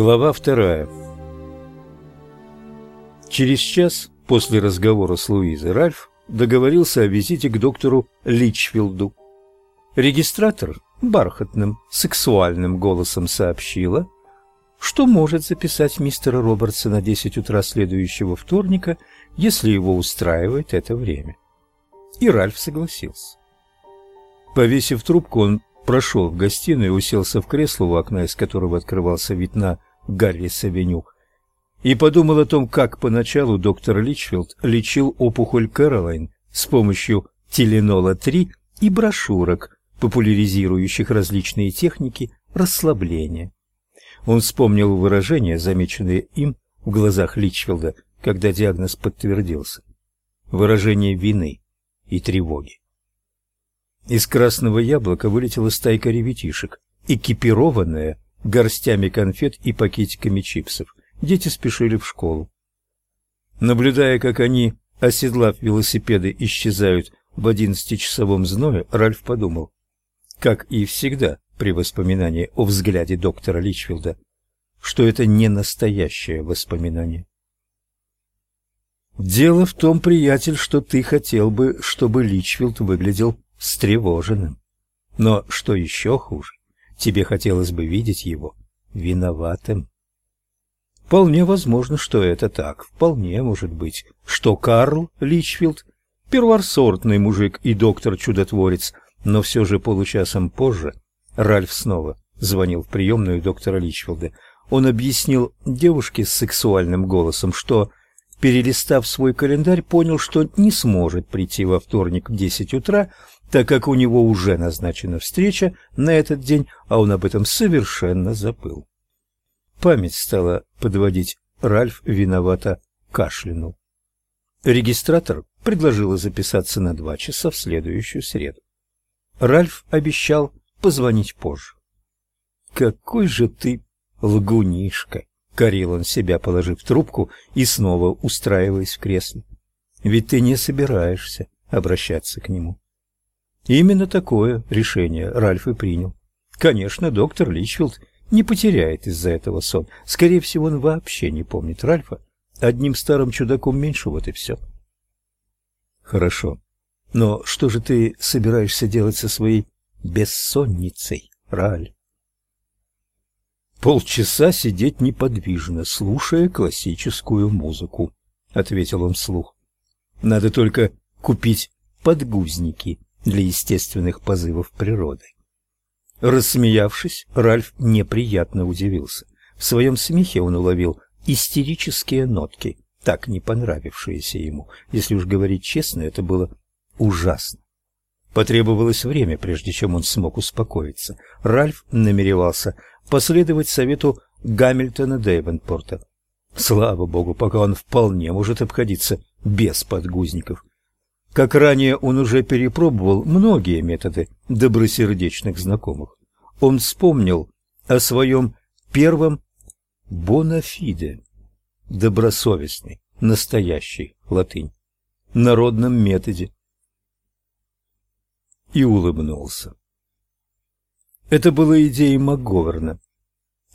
Глава вторая. Через час после разговора с Луизой Ральф договорился о визите к доктору Личфилду. Регистратор бархатным, сексуальным голосом сообщила, что может записать мистера Робертса на 10 утра следующего вторника, если его устраивает это время. И Ральф согласился. Повесив трубку, он прошел в гостиную и уселся в кресло, у окна из которого открывался вид на Гаррис-авеню, и подумал о том, как поначалу доктор Личфилд лечил опухоль Кэролайн с помощью Теленола-3 и брошюрок, популяризирующих различные техники расслабления. Он вспомнил выражение, замеченное им в глазах Личфилда, когда диагноз подтвердился. Выражение вины и тревоги. Из красного яблока вылетела стайка ребятишек, экипированная горстями конфет и пакетиками чипсов. Дети спешили в школу. Наблюдая, как они, оседлав велосипеды, исчезают в одиннадцатичасовом зное, Ральф подумал, как и всегда при воспоминании о взгляде доктора Личфилда, что это не настоящее воспоминание. Дело в том, приятель, что ты хотел бы, чтобы Личфилд выглядел встревоженным. Но что еще хуже, тебе хотелось бы видеть его виноватым. Вполне возможно, что это так. Вполне может быть, что Карл Личфилд первосортный мужик и доктор-чудотворец, но все же получасом позже Ральф снова звонил в приемную доктора Личфилда. Он объяснил девушке с сексуальным голосом, что перелистав свой календарь, понял, что не сможет прийти во вторник в 10 утра, так как у него уже назначена встреча на этот день, а он об этом совершенно забыл. Память стала подводить. Ральф виновато кашлянул. Регистратор предложила записаться на два часа в следующую среду. Ральф обещал позвонить позже. «Какой же ты лгунишка!» — корил он себя, положив трубку и снова устраиваясь в кресле. «Ведь ты не собираешься обращаться к нему». Именно такое решение Ральф и принял. Конечно, доктор Личфилд не потеряет из-за этого сон. Скорее всего, он вообще не помнит Ральфа. Одним старым чудаком меньше, вот и все. Хорошо. Но что же ты собираешься делать со своей бессонницей, Раль? Полчаса сидеть неподвижно, слушая классическую музыку, ответил он вслух. Надо только купить подгузники для естественных позывов природы. Рассмеявшись, Ральф неприятно удивился. В своем смехе он уловил истерические нотки, так не понравившиеся ему. Если уж говорить честно, это было ужасно. Потребовалось время, прежде чем он смог успокоиться. Ральф намеревался последовать совету Гамильтона Дейвенпорта. Слава богу, пока он вполне может обходиться без подгузников. Как ранее он уже перепробовал многие методы добросердечных знакомых. Он вспомнил о своем первом бонафиде, добросовестный, настоящий латынь, народном методе, и улыбнулся. Это было идеей МакГоверна.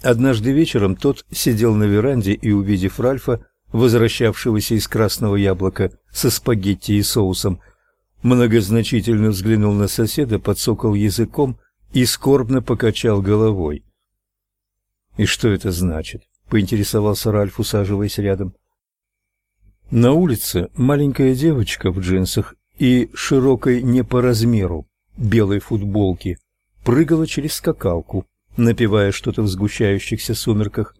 Однажды вечером тот сидел на веранде и, увидев Ральфа, возвращавшегося из красного яблока со спагетти и соусом, многозначительно взглянул на соседа, подсокал языком и скорбно покачал головой. «И что это значит?» — поинтересовался Ральф, усаживаясь рядом. На улице маленькая девочка в джинсах и широкой не по размеру белой футболке прыгала через скакалку, напевая что-то в сгущающихся сумерках.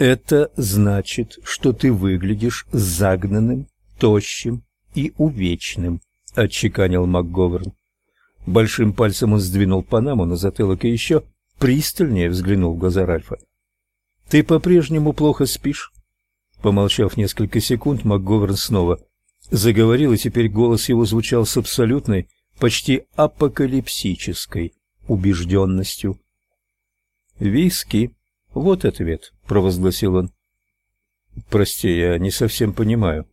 Это значит, что ты выглядишь загнанным, тощим и увечным, отчеканил МакГоверн. Большим пальцем он сдвинул панаму на затылок и еще пристальнее взглянул в глаза Ральфа. Ты по-прежнему плохо спишь? Помолчав несколько секунд, МакГоверн снова заговорил, и теперь голос его звучал с абсолютной, почти апокалипсической убежденностью. «Виски», вот ответ, провозгласил он. Прости, я не совсем понимаю.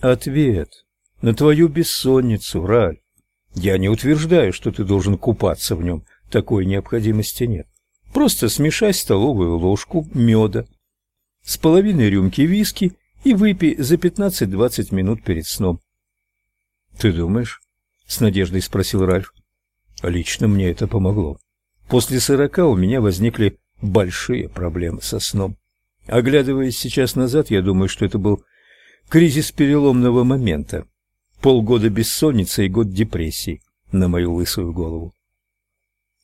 Ответ на твою бессонницу, Раль. Я не утверждаю, что ты должен купаться в нем, такой необходимости нет. Просто смешай столовую ложку меда с половиной рюмки виски и выпей за 15-20 минут перед сном. Ты думаешь? с надеждой спросил Ральф. Лично мне это помогло. После сорока у меня возникли большие проблемы со сном. Оглядываясь сейчас назад, я думаю, что это был кризис переломного момента. Полгода бессонницы и год депрессии на мою лысую голову.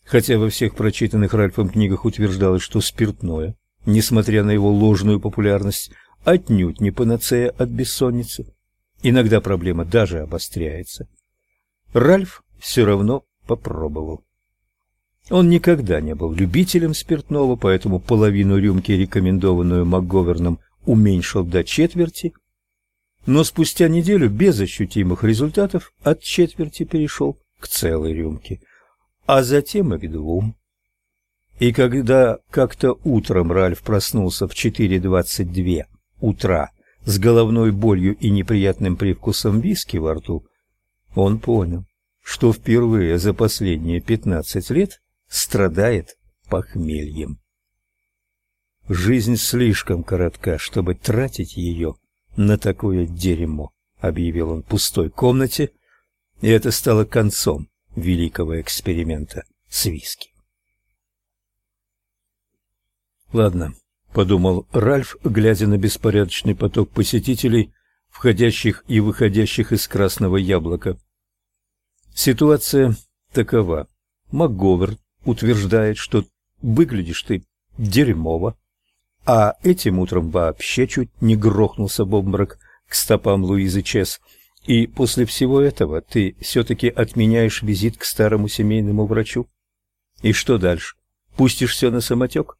Хотя во всех прочитанных Ральфом книгах утверждалось, что спиртное, несмотря на его ложную популярность, отнюдь не панацея от бессонницы. Иногда проблема даже обостряется. Ральф все равно попробовал. Он никогда не был любителем спиртного, поэтому половину рюмки, рекомендованную МакГоверном, уменьшил до четверти, но спустя неделю без ощутимых результатов от четверти перешел к целой рюмке а затем и к двум. И когда как-то утром Ральф проснулся в 4.22 утра с головной болью и неприятным привкусом виски во рту, он понял, что впервые за последние 15 лет страдает похмельем. Жизнь слишком коротка, чтобы тратить ее на такое дерьмо, объявил он пустой комнате, и это стало концом великого эксперимента с виски. Ладно, подумал Ральф, глядя на беспорядочный поток посетителей, входящих и выходящих из красного яблока. Ситуация такова. МакГоверн утверждает, что выглядишь ты дерьмово, а этим утром вообще чуть не грохнулся в обморок к стопам Луизы Чес – и после всего этого ты все-таки отменяешь визит к старому семейному врачу? И что дальше? Пустишь все на самотек?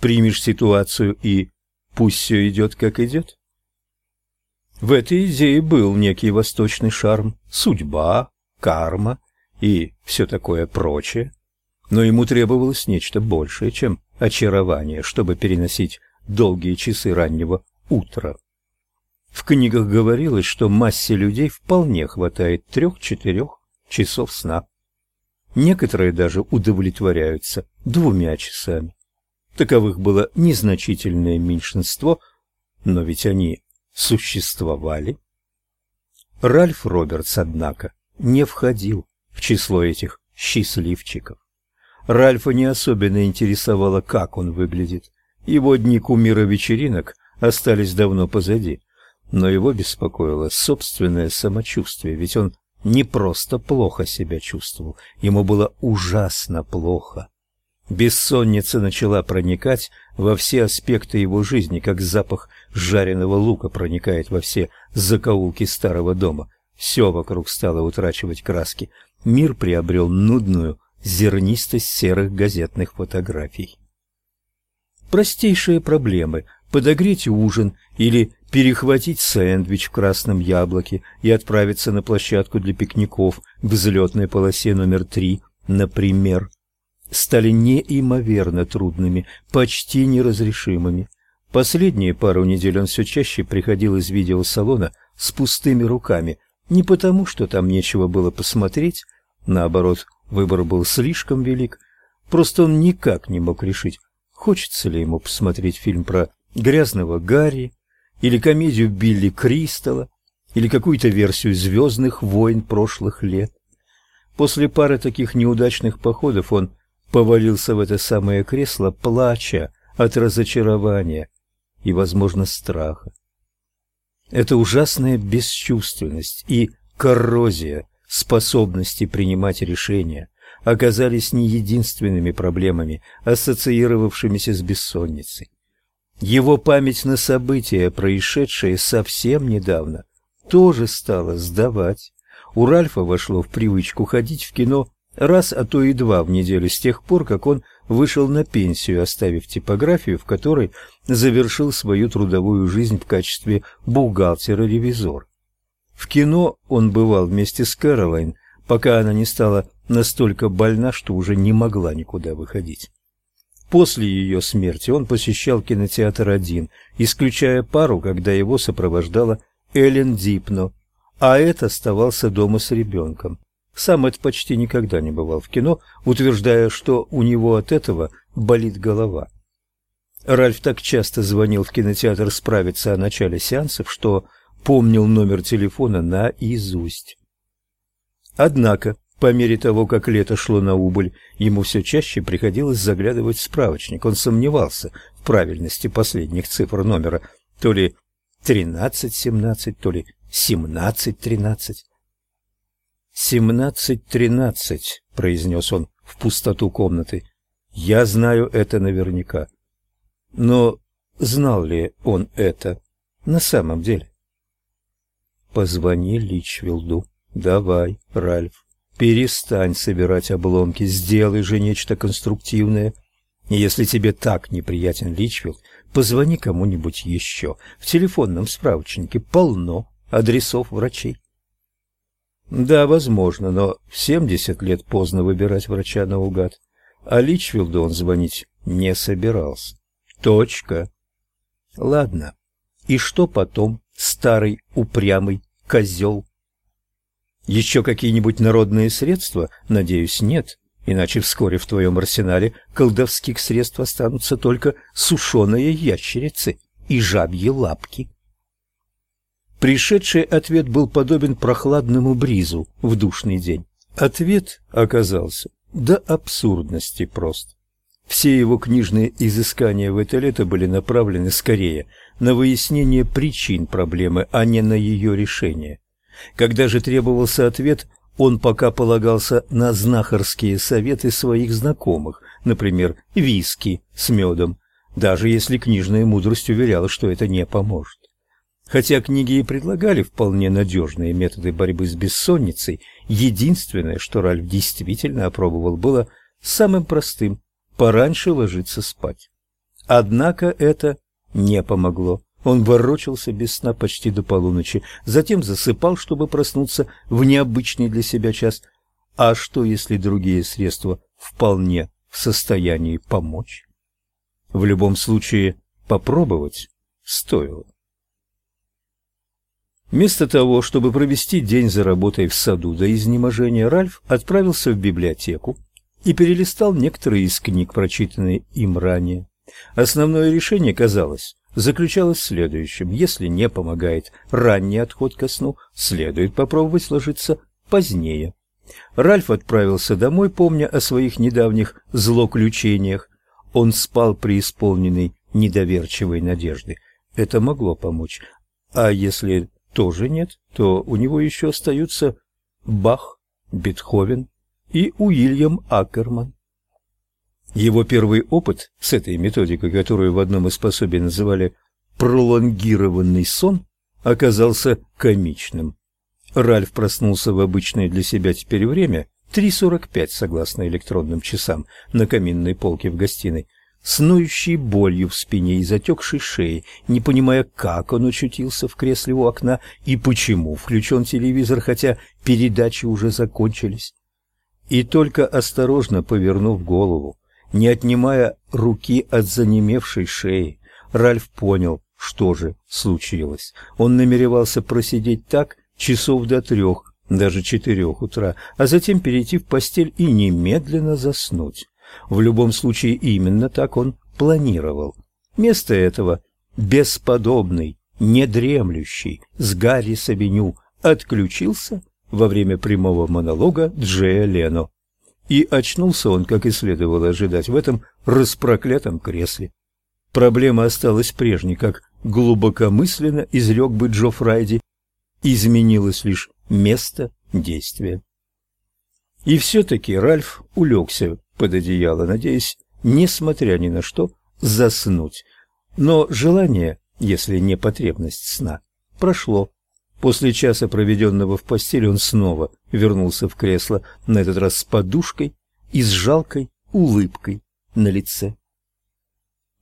Примешь ситуацию и пусть все идет, как идет? В этой идее был некий восточный шарм, судьба, карма и все такое прочее. Но ему требовалось нечто большее, чем очарование, чтобы переносить долгие часы раннего утра. В книгах говорилось, что массе людей вполне хватает трех-четырех часов сна. Некоторые даже удовлетворяются двумя часами. Таковых было незначительное меньшинство, но ведь они существовали. Ральф Робертс, однако, не входил в число этих счастливчиков. Ральфа не особенно интересовало, как он выглядит. Его дни кумира вечеринок остались давно позади но его беспокоило собственное самочувствие, ведь он не просто плохо себя чувствовал, ему было ужасно плохо. Бессонница начала проникать во все аспекты его жизни, как запах жареного лука проникает во все закоулки старого дома. Все вокруг стало утрачивать краски. Мир приобрел нудную зернистость серых газетных фотографий. Простейшие проблемы подогреть ужин или перехватить сэндвич в красном яблоке и отправиться на площадку для пикников в взлетной полосе номер три, например, стали неимоверно трудными, почти неразрешимыми. Последние пару недель он все чаще приходил из видеосалона с пустыми руками, не потому, что там нечего было посмотреть, наоборот, выбор был слишком велик, просто он никак не мог решить, хочется ли ему посмотреть фильм про грязного Гарри, или комедию Билли Кристалла, или какую-то версию «Звездных войн» прошлых лет. После пары таких неудачных походов он повалился в это самое кресло, плача от разочарования и, возможно, страха. Эта ужасная бесчувственность и коррозия способности принимать решения оказались не единственными проблемами, ассоциировавшимися с бессонницей. Его память на события, происшедшие совсем недавно, тоже стала сдавать. У Ральфа вошло в привычку ходить в кино раз, а то и два в неделю с тех пор, как он вышел на пенсию, оставив типографию, в которой завершил свою трудовую жизнь в качестве бухгалтера-ревизора. В кино он бывал вместе с Кэролайн, пока она не стала настолько больна, что уже не могла никуда выходить. После ее смерти он посещал кинотеатр один, исключая пару, когда его сопровождала Эллен Дипно, а Эд оставался дома с ребенком. Сам Эд почти никогда не бывал в кино, утверждая, что у него от этого болит голова. Ральф так часто звонил в кинотеатр справиться о начале сеансов, что помнил номер телефона наизусть. Однако, по мере того, как лето шло на убыль, ему все чаще приходилось заглядывать в справочник. Он сомневался в правильности последних цифр номера, то ли 13-17, то ли 17-13. «Семнадцать-тринадцать», — произнес он в пустоту комнаты. «Я знаю это наверняка». Но знал ли он это на самом деле? Позвони Личвилду. Давай, Ральф. Перестань собирать обломки, сделай же нечто конструктивное. Если тебе так неприятен Личвилд, позвони кому-нибудь еще. В телефонном справочнике полно адресов врачей. Да, возможно, но в 70 лет поздно выбирать врача наугад. А Личвилду он звонить не собирался. Точка. Ладно. И что потом, старый упрямый козел? Еще какие-нибудь народные средства? Надеюсь, нет. Иначе вскоре в твоем арсенале колдовских средств останутся только сушеные ящерицы и жабьи лапки. Пришедший ответ был подобен прохладному бризу в душный день. Ответ оказался до абсурдности прост. Все его книжные изыскания в это лето были направлены скорее на выяснение причин проблемы, а не на ее решение. Когда же требовался ответ, он пока полагался на знахарские советы своих знакомых, например, виски с медом, даже если книжная мудрость уверяла, что это не поможет. Хотя книги и предлагали вполне надежные методы борьбы с бессонницей, единственное, что Ральф действительно опробовал, было самым простым пораньше ложиться спать. Однако это не помогло. Он ворочался без сна почти до полуночи, затем засыпал, чтобы проснуться в необычный для себя час. А что, если другие средства вполне в состоянии помочь? В любом случае, попробовать стоило. Вместо того, чтобы провести день за работой в саду до изнеможения, Ральф отправился в библиотеку, и перелистал некоторые из книг, прочитанные им ранее. Основное решение, казалось, заключалось в следующем. Если не помогает ранний отход ко сну, следует попробовать ложиться позднее. Ральф отправился домой, помня о своих недавних злоключениях. Он спал преисполненный недоверчивой надежды. Это могло помочь. А если тоже нет, то у него еще остаются Бах, Бетховен, и Уильям Аккерман. Его первый опыт с этой методикой, которую в одном из пособий называли пролонгированный сон, оказался комичным. Ральф проснулся в обычное для себя теперь время 3:45 согласно электронным часам на каминной полке в гостиной, с ноющей болью в спине и затекшей шее, не понимая, как он очутился в кресле у окна и почему включен телевизор, хотя передачи уже закончились. И только осторожно повернув голову, не отнимая руки от занемевшей шеи, Ральф понял, что же случилось. Он намеревался просидеть так часов до трех, даже четырех утра, а затем перейти в постель и немедленно заснуть. В любом случае именно так он планировал. Вместо этого бесподобный, недремлющий, с Гарри Сабиню отключился во время прямого монолога Джея Лено. И очнулся он, как и следовало ожидать, в этом распроклятом кресле. Проблема осталась прежней, как глубокомысленно изрек бы Джо Фрайди, изменилось лишь место действия. И все-таки Ральф улегся под одеяло, надеясь, несмотря ни на что, заснуть. Но желание, если не потребность сна, прошло. После часа, проведенного в постели, он снова вернулся в кресло, на этот раз с подушкой и с жалкой улыбкой на лице.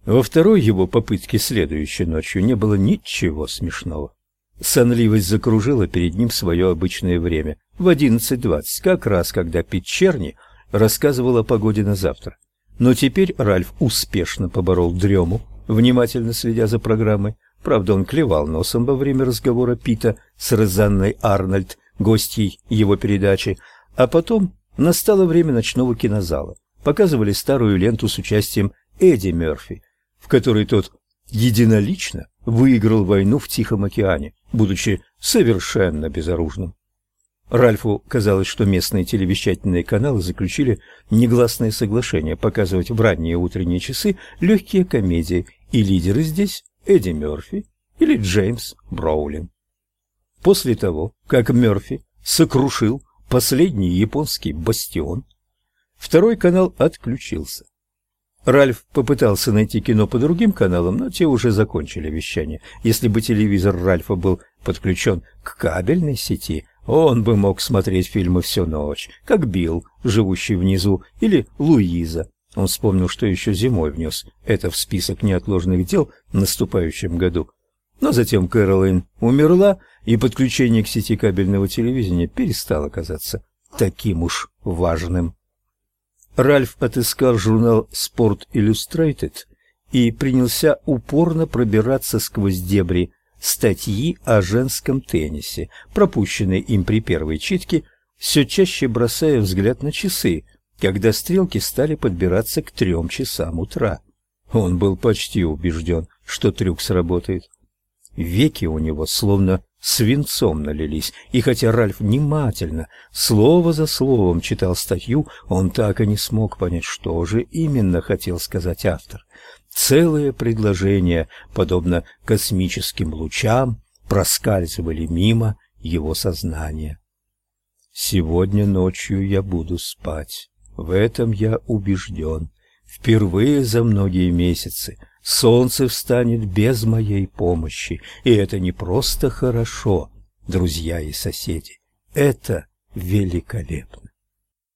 Во второй его попытке следующей ночью не было ничего смешного. Сонливость закружила перед ним свое обычное время, в одиннадцать двадцать, как раз когда Питчерни рассказывал о погоде на завтра. Но теперь Ральф успешно поборол дрему, внимательно следя за программой, Правда, он клевал носом во время разговора Пита с Розанной Арнольд, гостьей его передачи, а потом настало время ночного кинозала. показывали старую ленту с участием Эдди Мерфи, в которой тот единолично выиграл войну в Тихом океане, будучи совершенно безоружным. Ральфу казалось, что местные телевещательные каналы заключили негласное соглашение показывать в ранние утренние часы легкие комедии, и лидеры здесь Эдди Мерфи или Джеймс Броулин. После того, как Мерфи сокрушил последний японский бастион, второй канал отключился. Ральф попытался найти кино по другим каналам, но те уже закончили вещание. Если бы телевизор Ральфа был подключен к кабельной сети, он бы мог смотреть фильмы всю ночь, как Билл, живущий внизу, или Луиза. Он вспомнил, что еще зимой внес это в список неотложных дел в наступающем году. Но затем Кэролайн умерла, и подключение к сети кабельного телевидения перестало казаться таким уж важным. Ральф отыскал журнал Sport Illustrated и принялся упорно пробираться сквозь дебри статьи о женском теннисе, пропущенные им при первой читке, все чаще бросая взгляд на часы, когда стрелки стали подбираться к трем часам утра. Он был почти убежден, что трюк сработает. Веки у него словно свинцом налились, и хотя Ральф внимательно, слово за словом читал статью, он так и не смог понять, что же именно хотел сказать автор. Целые предложения, подобно космическим лучам, проскальзывали мимо его сознания. Сегодня ночью я буду спать. В этом я убежден. Впервые за многие месяцы солнце встанет без моей помощи, и это не просто хорошо, друзья и соседи, это великолепно.